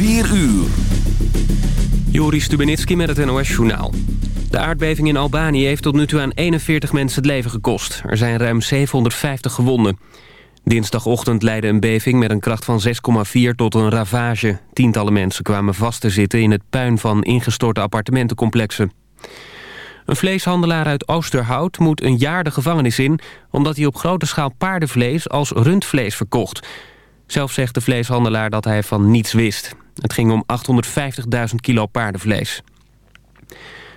4 uur. Joris Stubenitski met het NOS-journaal. De aardbeving in Albanië heeft tot nu toe aan 41 mensen het leven gekost. Er zijn ruim 750 gewonden. Dinsdagochtend leidde een beving met een kracht van 6,4 tot een ravage. Tientallen mensen kwamen vast te zitten in het puin van ingestorte appartementencomplexen. Een vleeshandelaar uit Oosterhout moet een jaar de gevangenis in... omdat hij op grote schaal paardenvlees als rundvlees verkocht. Zelf zegt de vleeshandelaar dat hij van niets wist. Het ging om 850.000 kilo paardenvlees.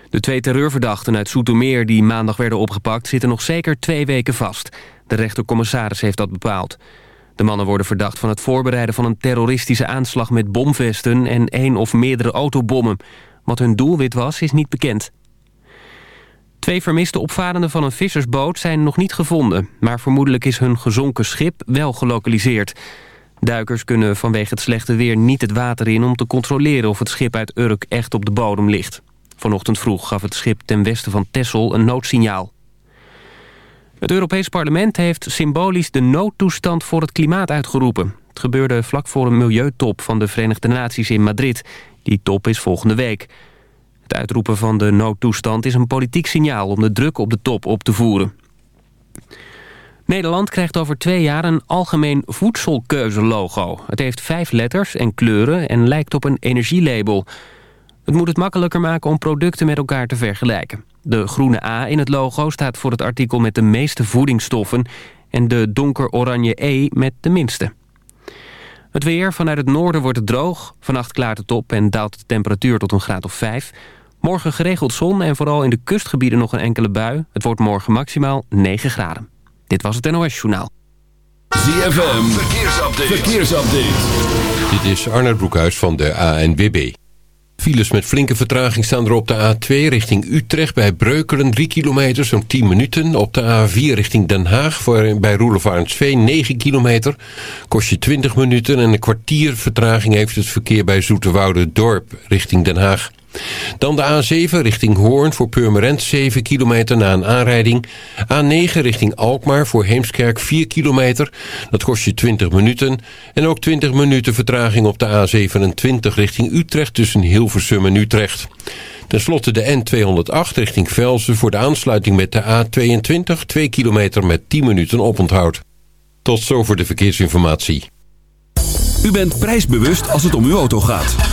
De twee terreurverdachten uit Soetermeer die maandag werden opgepakt... zitten nog zeker twee weken vast. De rechtercommissaris heeft dat bepaald. De mannen worden verdacht van het voorbereiden van een terroristische aanslag met bomvesten... en één of meerdere autobommen. Wat hun doelwit was, is niet bekend. Twee vermiste opvarenden van een vissersboot zijn nog niet gevonden... maar vermoedelijk is hun gezonken schip wel gelokaliseerd. Duikers kunnen vanwege het slechte weer niet het water in... om te controleren of het schip uit Urk echt op de bodem ligt. Vanochtend vroeg gaf het schip ten westen van Texel een noodsignaal. Het Europees Parlement heeft symbolisch de noodtoestand voor het klimaat uitgeroepen. Het gebeurde vlak voor een milieutop van de Verenigde Naties in Madrid. Die top is volgende week. Het uitroepen van de noodtoestand is een politiek signaal... om de druk op de top op te voeren. Nederland krijgt over twee jaar een algemeen voedselkeuzelogo. Het heeft vijf letters en kleuren en lijkt op een energielabel. Het moet het makkelijker maken om producten met elkaar te vergelijken. De groene A in het logo staat voor het artikel met de meeste voedingsstoffen... en de donker-oranje E met de minste. Het weer vanuit het noorden wordt het droog. Vannacht klaart het op en daalt de temperatuur tot een graad of 5. Morgen geregeld zon en vooral in de kustgebieden nog een enkele bui. Het wordt morgen maximaal 9 graden. Dit was het NOS Journaal. ZFM, verkeersupdate. verkeersupdate. Dit is Arnold Broekhuis van de ANWB. Files met flinke vertraging staan er op de A2 richting Utrecht... bij Breukelen 3 kilometer, zo'n 10 minuten. Op de A4 richting Den Haag voor, bij Roelevarensveen 9 kilometer. Kost je 20 minuten en een kwartier vertraging heeft het verkeer... bij Zoeterwoude Dorp richting Den Haag. Dan de A7 richting Hoorn voor Purmerend 7 kilometer na een aanrijding. A9 richting Alkmaar voor Heemskerk 4 kilometer. Dat kost je 20 minuten. En ook 20 minuten vertraging op de A27 richting Utrecht tussen Hilversum en Utrecht. Ten slotte de N208 richting Velsen voor de aansluiting met de A22 2 kilometer met 10 minuten oponthoud. Tot zover de verkeersinformatie. U bent prijsbewust als het om uw auto gaat.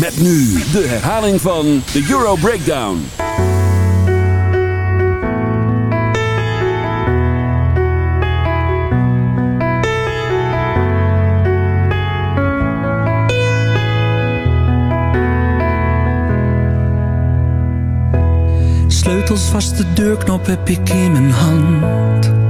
Met nu de herhaling van de Euro Breakdown. Sleutels vast de deurknop heb ik in mijn hand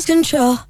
lose control?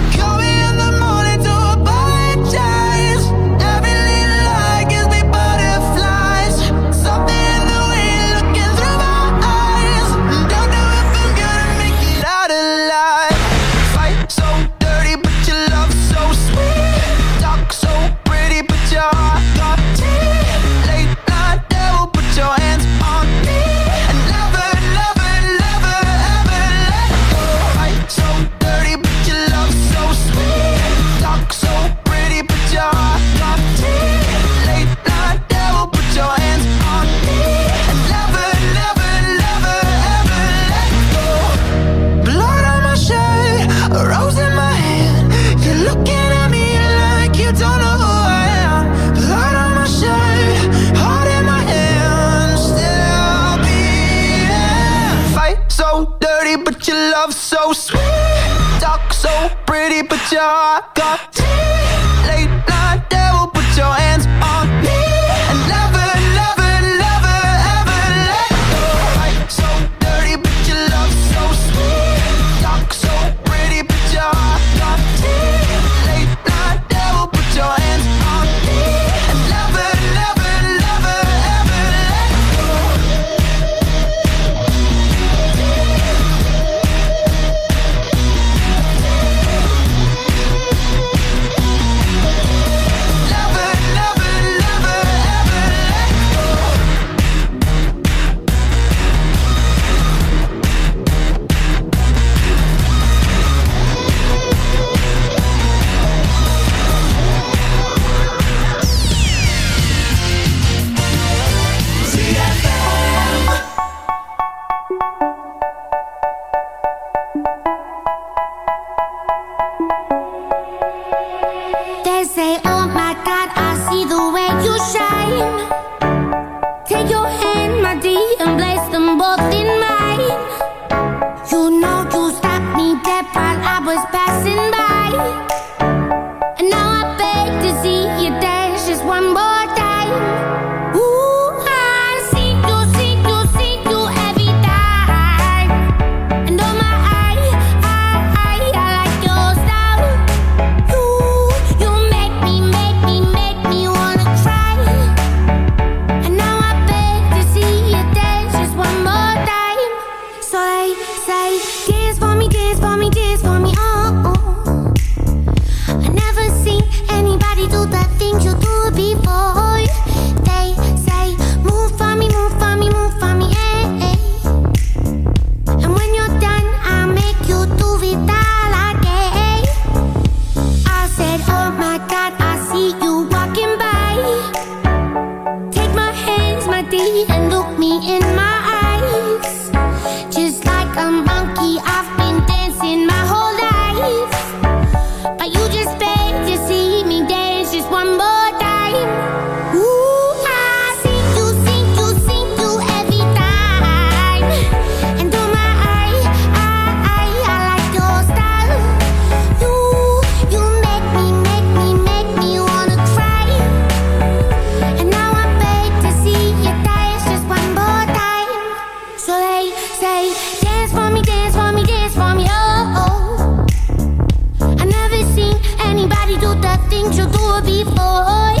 Things to do before.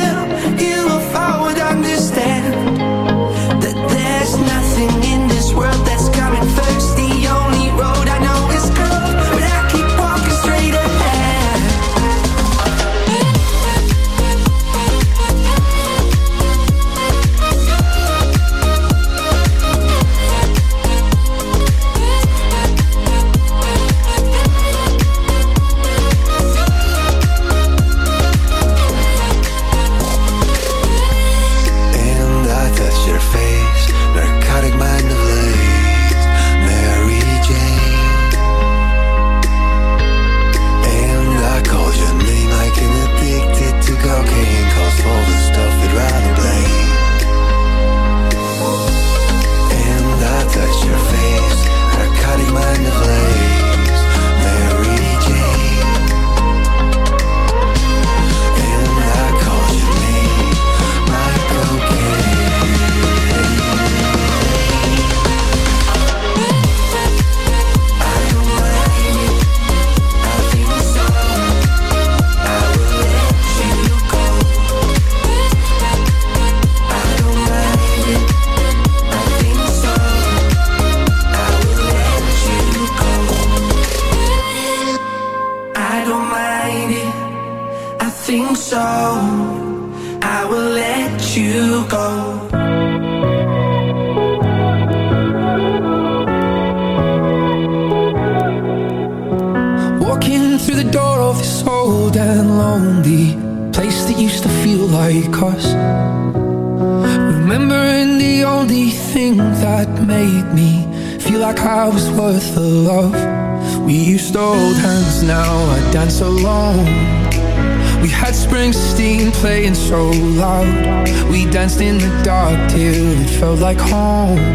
Felt like home.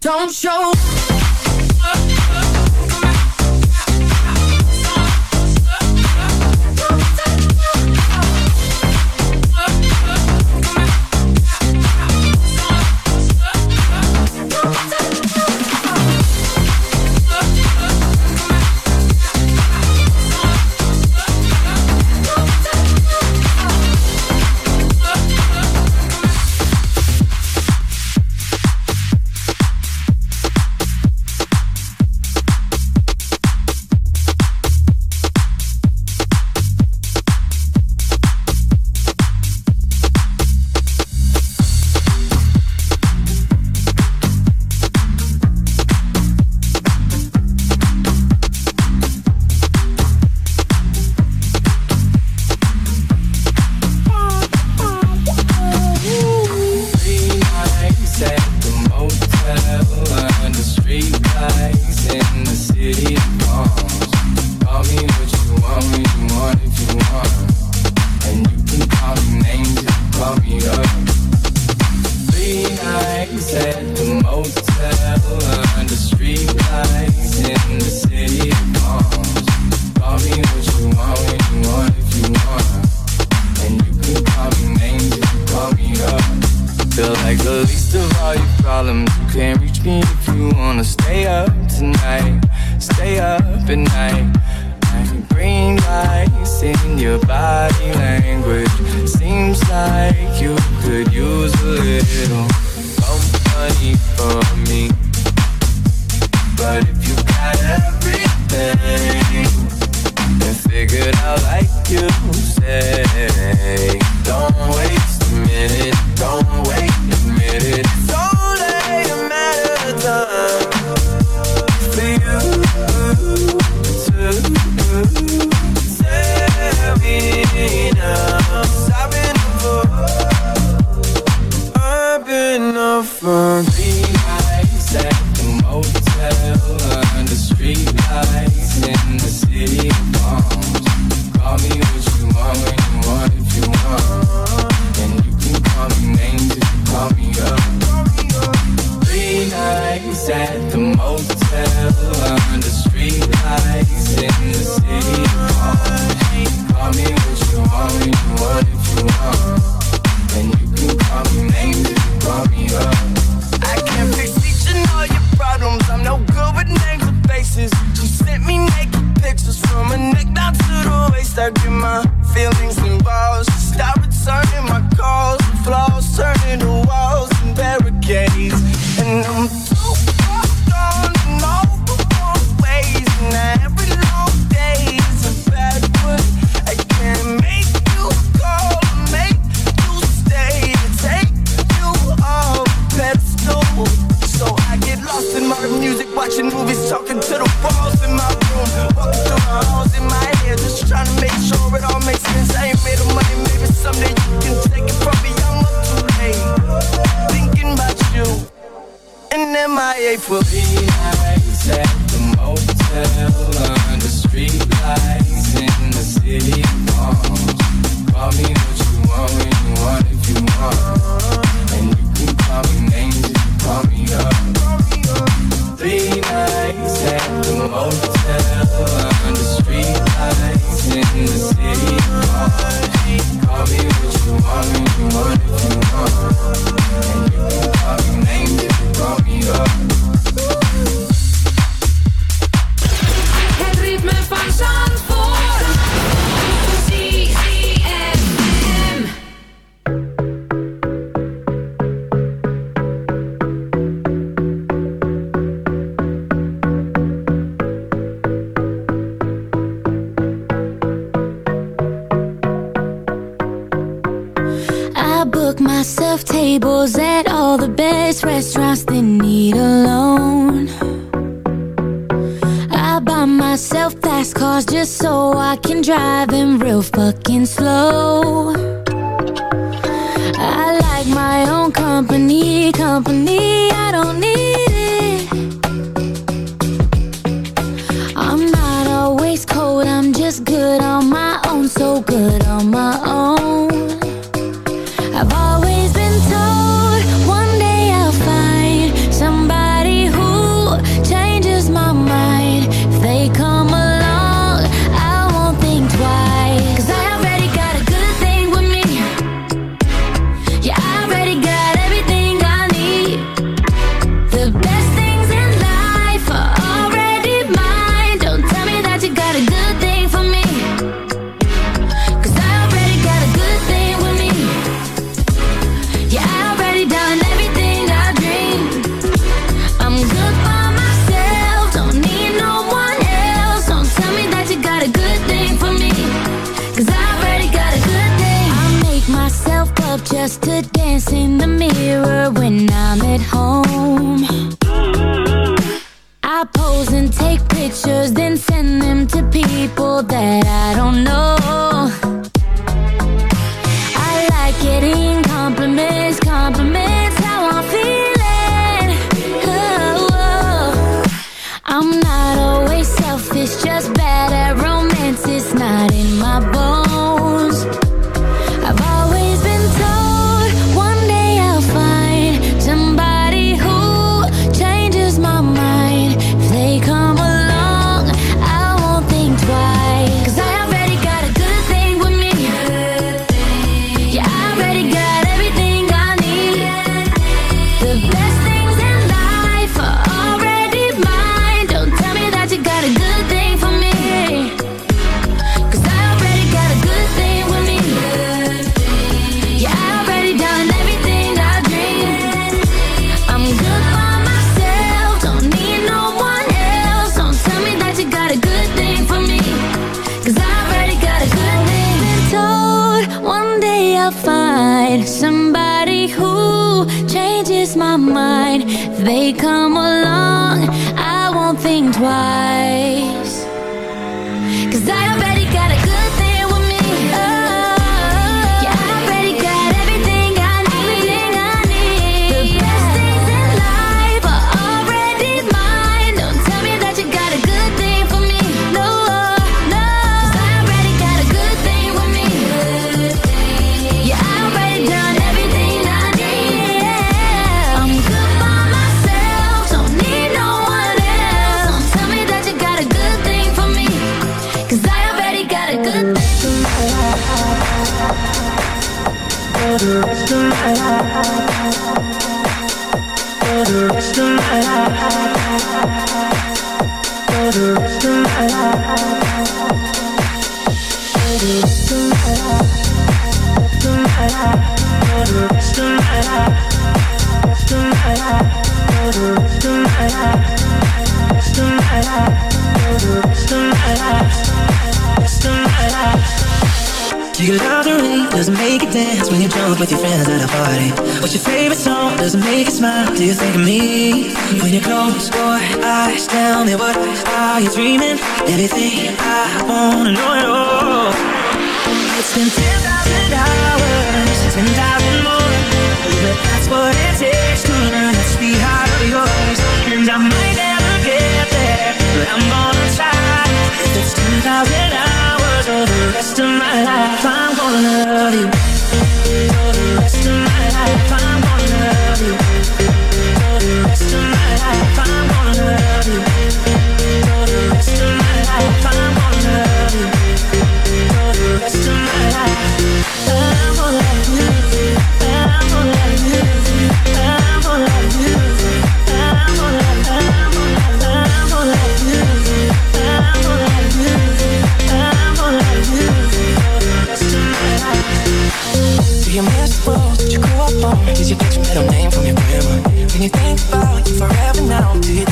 Don't show like you say. Don't waste a minute, don't a minute. Don't let time. darkness in the mirror when I'm at home. I pose and take pictures, then send them to people that I don't know. you dance when you're drunk with your friends at a party? What's your favorite song? Does it make you smile? Do you think of me? When you close your eyes, tell me what are you dreaming? Everything I wanna know it all. It's been 10,000 hours, 10,000 more. But that's what it takes to learn this heart of yours. And I might never get there, but I'm gonna try. If it's 10,000 hours or the rest of my life, I'm gonna love you. it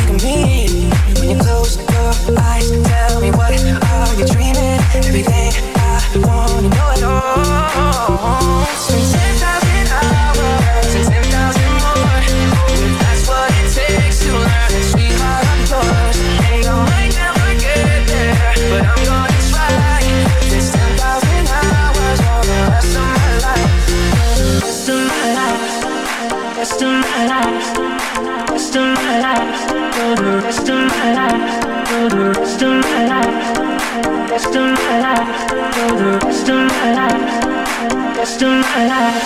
la la la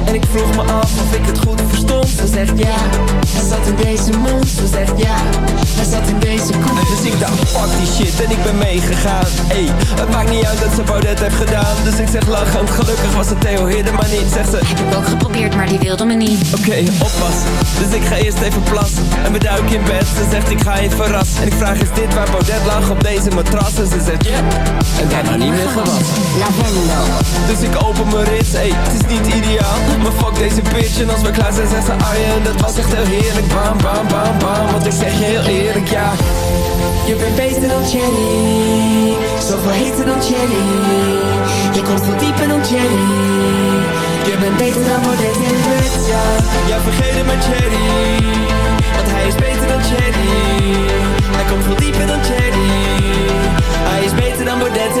En ik vroeg me af of ik het goed verstond Ze zegt ja, hij zat in deze mond Ze zegt ja, hij zat in deze koek Dus ik dacht fuck die shit en ik ben meegegaan Ey, het maakt niet uit dat ze Baudet heeft gedaan Dus ik zeg lachend, gelukkig was het Theo Hidden maar niet Zegt ze, Heb ik ook geprobeerd, maar die wilde me niet Oké, oppassen. Dus ik ga eerst even plassen. En we duiken in bed. Ze zegt ik ga je verrassen. En ik vraag is dit waar Baudet lag op deze matras? En ze zegt ja. En daarna niet meer gewassen. Lavendel Dus ik open mijn rits. Ey, het is niet ideaal. Maar fuck deze bitch. En als we klaar zijn, zegt ze. Dat was echt heel heerlijk. Bam, bam, bam, bam. Want ik zeg je heel eerlijk, ja. Je bent beter dan Jenny. Zoveel heter dan Jenny. Je komt veel dieper dan Jenny. Je bent beter dan Baudet in bed, ja. Vergeet het met Jerry. Want hij is beter dan Jerry. Hij komt veel dieper dan Jerry. Hij is beter dan Baudet.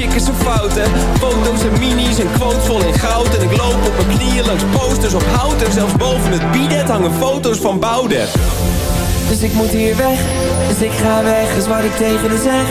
chick is zo fout hè. Foto's en minis en quotes vol in goud. En ik loop op mijn knieën langs posters op hout. En zelfs boven het bidet hangen foto's van Boudewijn dus ik moet hier weg, dus ik ga weg, is wat ik tegen haar zeg.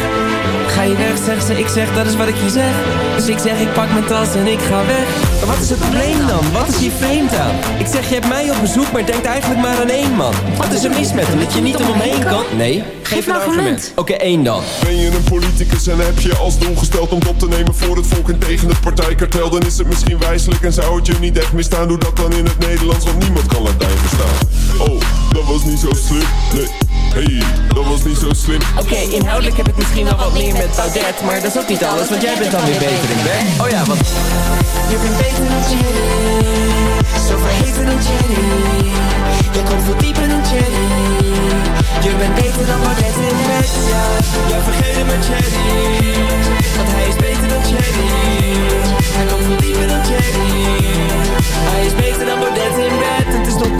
Ga je weg, zegt ze, ik zeg, dat is wat ik je zeg. Dus ik zeg, ik pak mijn tas en ik ga weg. Maar wat is het probleem dan? Wat is hier vreemd aan? Ik zeg, je hebt mij op bezoek, maar denkt eigenlijk maar aan één man. Wat is er mis met hem, dat je niet om hem heen kan? Nee, geef een argument. Oké, één dan. Ben je een politicus en heb je als doel gesteld om op te nemen voor het volk en tegen het partijkartel? Dan is het misschien wijselijk en zou het je niet echt misstaan. Doe dat dan in het Nederlands, want niemand kan Latijn verstaan Oh, dat was niet zo slim, nee. Hey, dat was niet zo slim. Oké, inhoudelijk heb ik misschien wel wat meer met Baudet Maar dat is ook niet alles, want jij bent dan weer beter in bed Oh ja, want Je bent beter dan Jenny Zo verheven dan Jenny Je komt veel dieper dan Jenny Je bent beter dan Baudet in bed, ja. Ja, vergeet met Jenny Want hij is beter dan Jenny Hij komt veel dieper dan Jenny Hij is beter dan Baudet in bed. Het is nog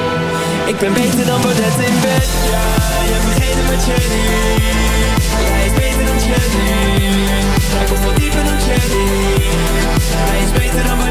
Ik ben beter dan Baudet in bed. Ja, je hebt vergeten met Cherry Hij is beter dan Cherry Hij komt veel dieper dan Cherry Hij is beter dan Baudet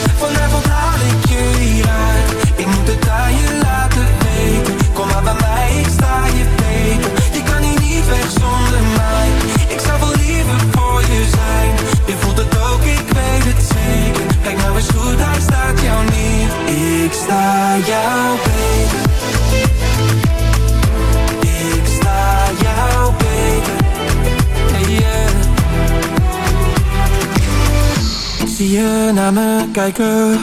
Ik sta jou. Ik sta jou Ik zie je naar me kijken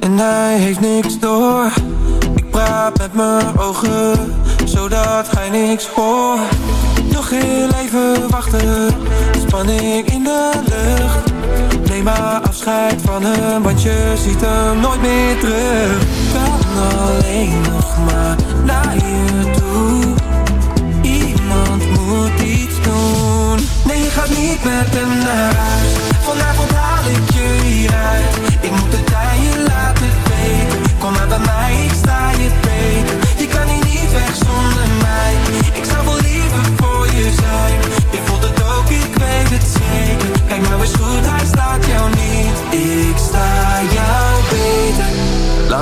en hij heeft niks door. Ik praat met mijn ogen zodat hij niks hoort. Nog heel even wachten, span ik in de lucht. Nee maar van hem, want je ziet hem nooit meer terug. Kan alleen nog maar naar je toe. Iemand moet iets doen. Nee, je gaat niet met hem naar huis. Vanavond haal ik je hieruit. Ik moet het aan laten weten. Kom maar bij mij, ik sta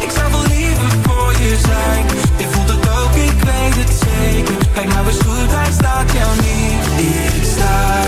Ik zou wel liever voor je zijn. Je voelt het ook, ik weet het zeker. Kijk nou eens goed, hij staat jou niet. Ik sta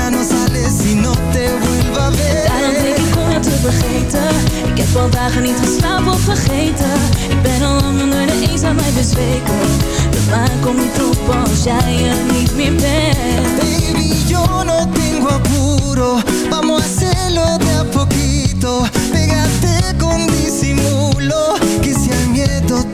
Luna no sale si no te vuelva a ver. Daarom denk ik om jou te vergeten. Ik heb al dagen niet geslapen of vergeten. Ik ben al lang onder de eenzaamheid bezweken. De maan komt niet op als jij er niet meer bent. Baby, yo no tengo apuro. Vamos a hacerlo de a poquito. Pégate con disimulo. Que si al miedo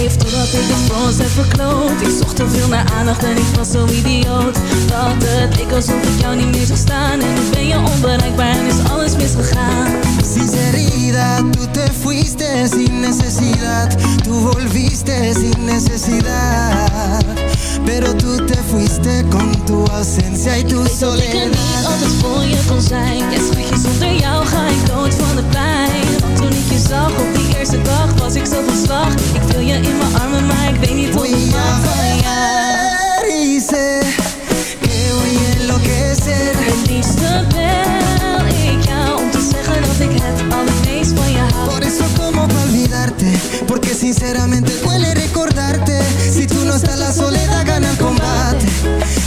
Ik geef totdat ik het voor ons heb verkloot. Ik zocht te veel naar aandacht en ik was zo idioot. Dat het leek alsof ik jou niet meer zag staan. En nu ben je onbereikbaar en is alles misgegaan. Sinceridad, tú te fuiste sin necesidad. Tú volviste sin necesidad Pero tú te fuiste con tu ausencia y tu Ik weet dat ik er soledad. niet altijd voor je kon zijn. Ja schatje, zonder jou ga ik dood van de pijn. Want toen ik je zag op die eerste dag was ik zo van slag. Ik wil je in mijn armen, maar ik weet niet hoe ik mag van jou. Y sé que voy a enloquecer. Het liefste ik het allermeest van je hou Por eso como pa' olvidarte Porque sinceramente duele recordarte. Si tú no estás la soledad gana el combate.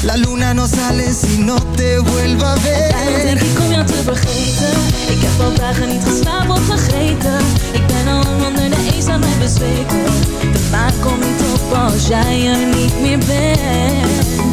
La luna no sale si no te vuelva a ver. Denk ik om jou te vergeten. Ik heb al dagen niet geslapen of vergeten Ik ben al lang onder de eenzaamheid bezweken. De maan komt niet op als jij er niet meer bent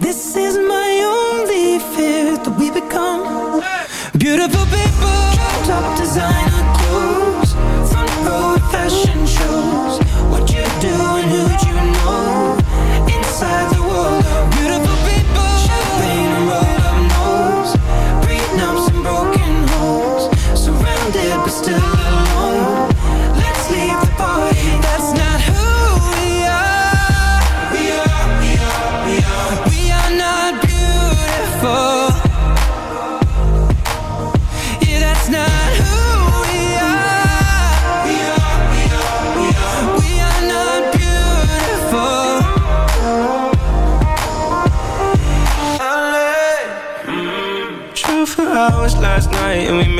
Is my only fear that we become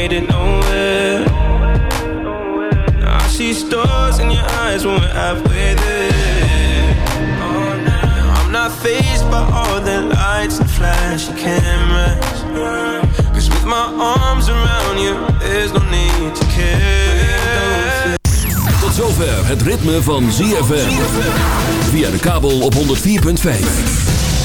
made it nowhere. Now I see stars in your eyes when we're halfway there. Oh, I'm not phased by all the lights and flashy cameras. Cause with my arms around you, there's no need to care. Tot zover het ritme van ZFM. Via de kabel op 104.5.